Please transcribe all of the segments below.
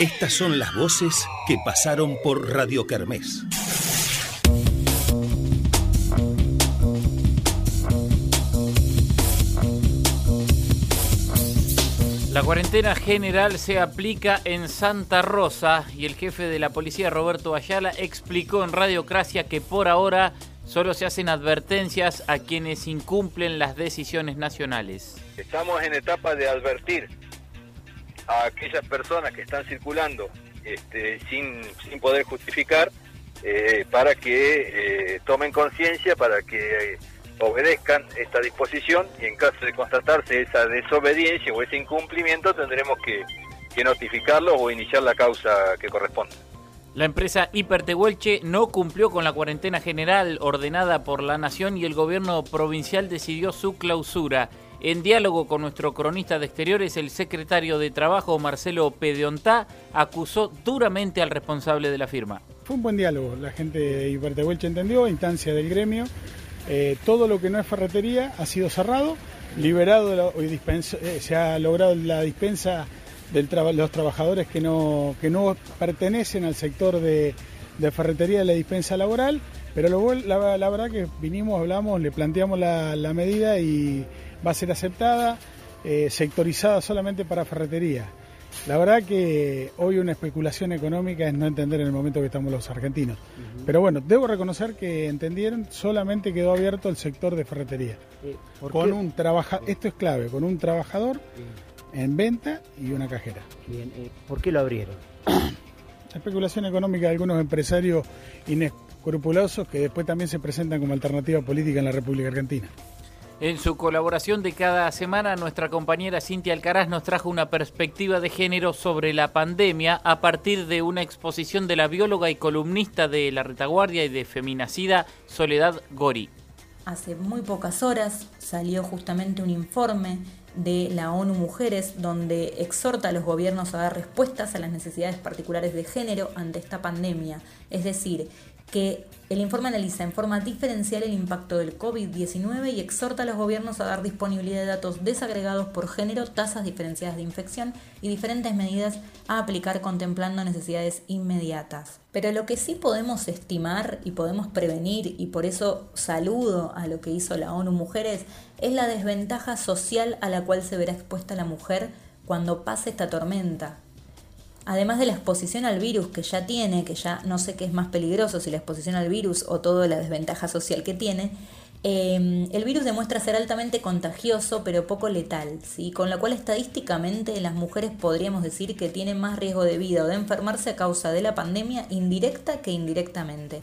Estas son las voces que pasaron por Radio Kermés. La cuarentena general se aplica en Santa Rosa y el jefe de la policía Roberto Ayala explicó en Radiocracia que por ahora solo se hacen advertencias a quienes incumplen las decisiones nacionales. Estamos en etapa de advertir a aquellas personas que están circulando este, sin, sin poder justificar eh, para que eh, tomen conciencia, para que eh, obedezcan esta disposición y en caso de constatarse esa desobediencia o ese incumplimiento tendremos que, que notificarlo o iniciar la causa que corresponda. La empresa Hipertehuelche no cumplió con la cuarentena general ordenada por la Nación y el gobierno provincial decidió su clausura. En diálogo con nuestro cronista de exteriores, el secretario de Trabajo, Marcelo Pedeontá, acusó duramente al responsable de la firma. Fue un buen diálogo, la gente de Hipertehuelche entendió, instancia del gremio. Eh, todo lo que no es ferretería ha sido cerrado, liberado, la, eh, se ha logrado la dispensa de los trabajadores que no, que no pertenecen al sector de, ferretería de la dispensa laboral, pero lo, la, verdad que vinimos, hablamos, le planteamos la, la medida y va a ser aceptada, eh, sectorizada solamente para ferretería. La verdad que hoy una especulación económica es no entender en el momento que estamos los argentinos. Uh -huh. Pero bueno, debo reconocer que entendieron, solamente quedó abierto el sector de ferretería. Eh, con qué? un trabaja Esto es clave, con un trabajador en venta y una cajera. Bien, eh, ¿por qué lo abrieron? La especulación económica de algunos empresarios inescrupulosos que después también se presentan como alternativa política en la República Argentina. En su colaboración de cada semana, nuestra compañera Cintia Alcaraz nos trajo una perspectiva de género sobre la pandemia a partir de una exposición de la bióloga y columnista de La Retaguardia y de Feminacida, Soledad Gori. Hace muy pocas horas salió justamente un informe de la ONU Mujeres, donde exhorta a los gobiernos a dar respuestas a las necesidades particulares de género ante esta pandemia. Es decir, que el informe analiza en forma diferencial el impacto del COVID-19 y exhorta a los gobiernos a dar disponibilidad de datos desagregados por género, tasas diferenciadas de infección y diferentes medidas a aplicar contemplando necesidades inmediatas. Pero lo que sí podemos estimar y podemos prevenir, y por eso saludo a lo que hizo la ONU Mujeres, es la desventaja social a la cual se verá expuesta la mujer cuando pase esta tormenta, además de la exposición al virus que ya tiene, que ya no sé qué es más peligroso, si la exposición al virus o toda la desventaja social que tiene, eh, el virus demuestra ser altamente contagioso pero poco letal, ¿sí? con lo cual estadísticamente las mujeres podríamos decir que tienen más riesgo de vida o de enfermarse a causa de la pandemia indirecta que indirectamente.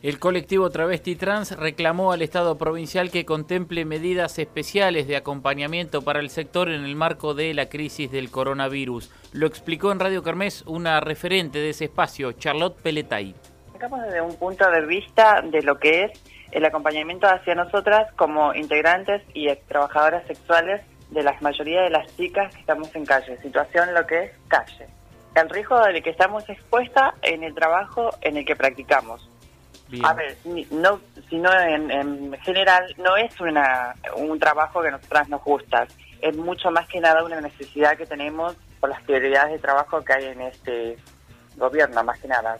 El colectivo Travesti Trans reclamó al Estado provincial que contemple medidas especiales de acompañamiento para el sector en el marco de la crisis del coronavirus. Lo explicó en Radio Carmes una referente de ese espacio, Charlotte Peletay. Estamos desde un punto de vista de lo que es el acompañamiento hacia nosotras como integrantes y trabajadoras sexuales de la mayoría de las chicas que estamos en calle, situación lo que es calle. El riesgo del que estamos expuesta en el trabajo en el que practicamos Bien. A ver, no, sino en, en, general no es una, un trabajo que a nosotras nos gusta, es mucho más que nada una necesidad que tenemos por las prioridades de trabajo que hay en este gobierno, más que nada.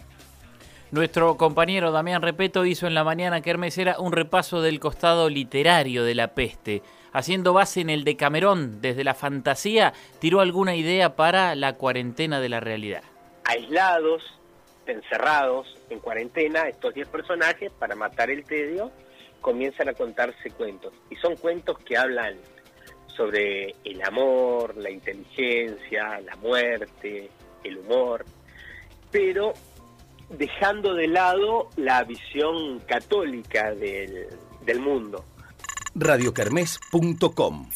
Nuestro compañero Damián Repeto hizo en la mañana Kermesera un repaso del costado literario de la peste. Haciendo base en el de Camerón, desde la fantasía, tiró alguna idea para la cuarentena de la realidad. Aislados, encerrados en cuarentena, estos 10 personajes, para matar el tedio, comienzan a contarse cuentos. Y son cuentos que hablan sobre el amor, la inteligencia, la muerte, el humor, pero dejando de lado la visión católica del, del mundo. radiocarmes.com